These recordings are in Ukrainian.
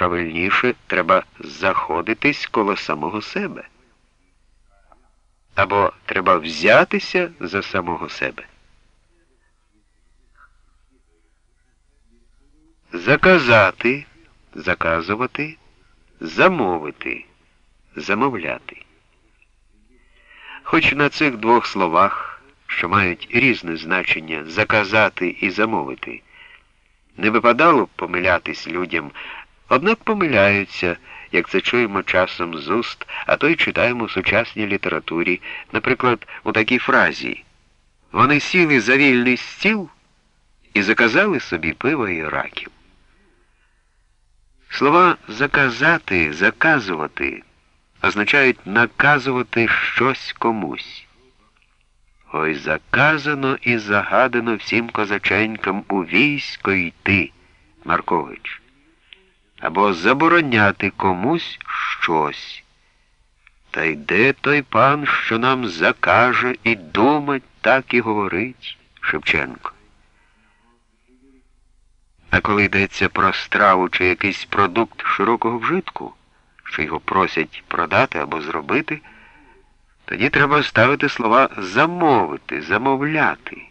правильніше треба заходитись коло самого себе. Або треба взятися за самого себе. Заказати, заказувати, замовити, замовляти. Хоч на цих двох словах, що мають різне значення заказати і замовити, не випадало б помилятись людям, однак помиляються, як це чуємо часом з уст, а то й читаємо в сучасній літературі, наприклад, у такій фразі Вони сіли за вільний стіл і заказали собі пиво і раків. Слова заказати, заказувати означають наказувати щось комусь. Ой заказано і загадано всім козаченькам у військо йти, Маркович, або забороняти комусь щось. Та йде той пан, що нам закаже і думать, так і говорить Шевченко. А коли йдеться про страву чи якийсь продукт широкого вжитку, що його просять продати або зробити, тоді треба ставити слова замовити, замовляти.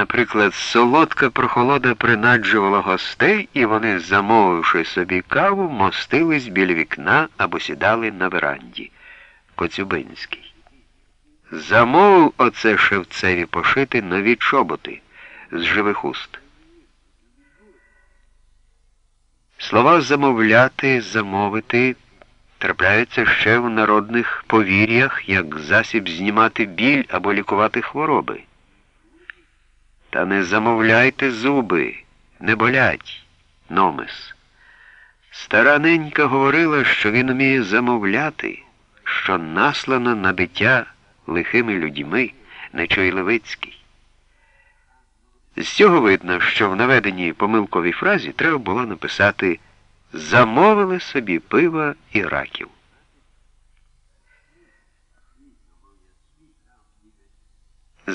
Наприклад, солодка прохолода принаджувала гостей, і вони, замовивши собі каву, мостились біля вікна або сідали на веранді. Коцюбинський. Замовив оце шевцеві пошити нові чоботи з живих уст. Слова замовляти, замовити трапляються ще в народних повір'ях як засіб знімати біль або лікувати хвороби. Та не замовляйте зуби, не болять, номес. Стара ненька говорила, що він уміє замовляти, що наслано на дитя лихими людьми, Нечойлевицький. З цього видно, що в наведеній помилковій фразі треба було написати замовили собі пива і раків.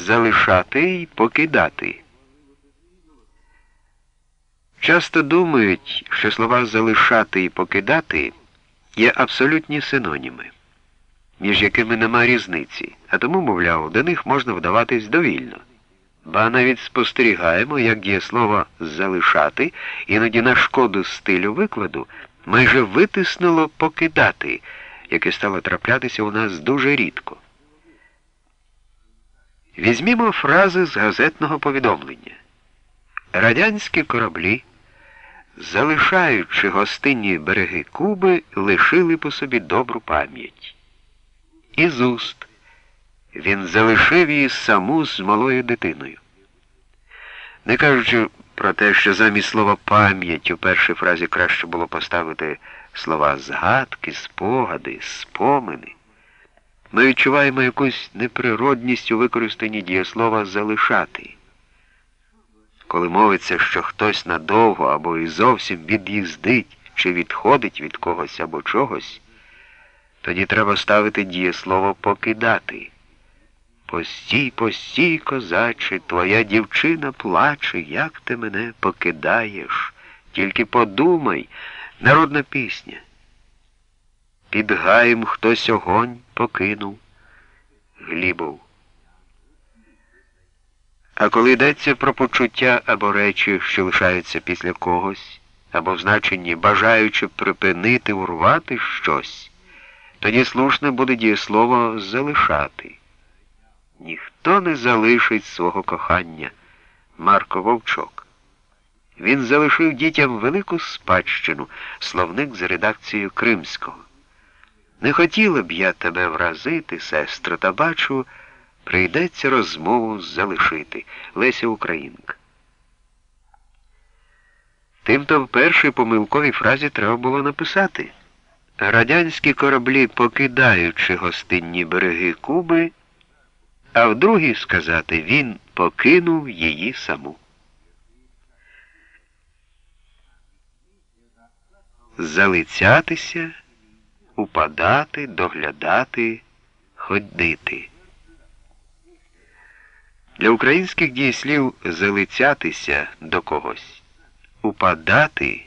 Залишати й покидати. Часто думають, що слова залишати і покидати є абсолютні синоніми, між якими нема різниці, а тому, мовляв, до них можна вдаватись довільно. Ба навіть спостерігаємо, як дієслово залишати, іноді на шкоду стилю викладу майже витиснуло покидати, яке стало траплятися у нас дуже рідко. Візьмімо фрази з газетного повідомлення. Радянські кораблі, залишаючи гостинні береги Куби, лишили по собі добру пам'ять. Із уст. Він залишив її саму з малою дитиною. Не кажучи про те, що замість слова пам'ять у першій фразі краще було поставити слова згадки, спогади, спомини, ми відчуваємо якусь неприродність у використанні дієслова залишати. Коли мовиться, що хтось надовго або і зовсім від'їздить чи відходить від когось або чогось, тоді треба ставити дієслово покидати. Постій, постій, козаче, твоя дівчина плаче, як ти мене покидаєш. Тільки подумай, народна пісня. Під гаєм хтось огонь покинув. Глібов. А коли йдеться про почуття або речі, що лишаються після когось, або в значенні бажаючи припинити, урвати щось, тоді слушне буде дієслово залишати. Ніхто не залишить свого кохання. Марко Вовчок. Він залишив дітям велику спадщину, словник за редакцією Кримського. Не хотіла б я тебе вразити, сестро, та бачу, прийдеться розмову залишити. Леся Українка. Тимто в першій помилковій фразі треба було написати. Радянські кораблі, покидаючи гостинні береги Куби, а в другій сказати, він покинув її саму. Залицятися, упадати, доглядати, ходити. Для українських дієслів залицятися до когось упадати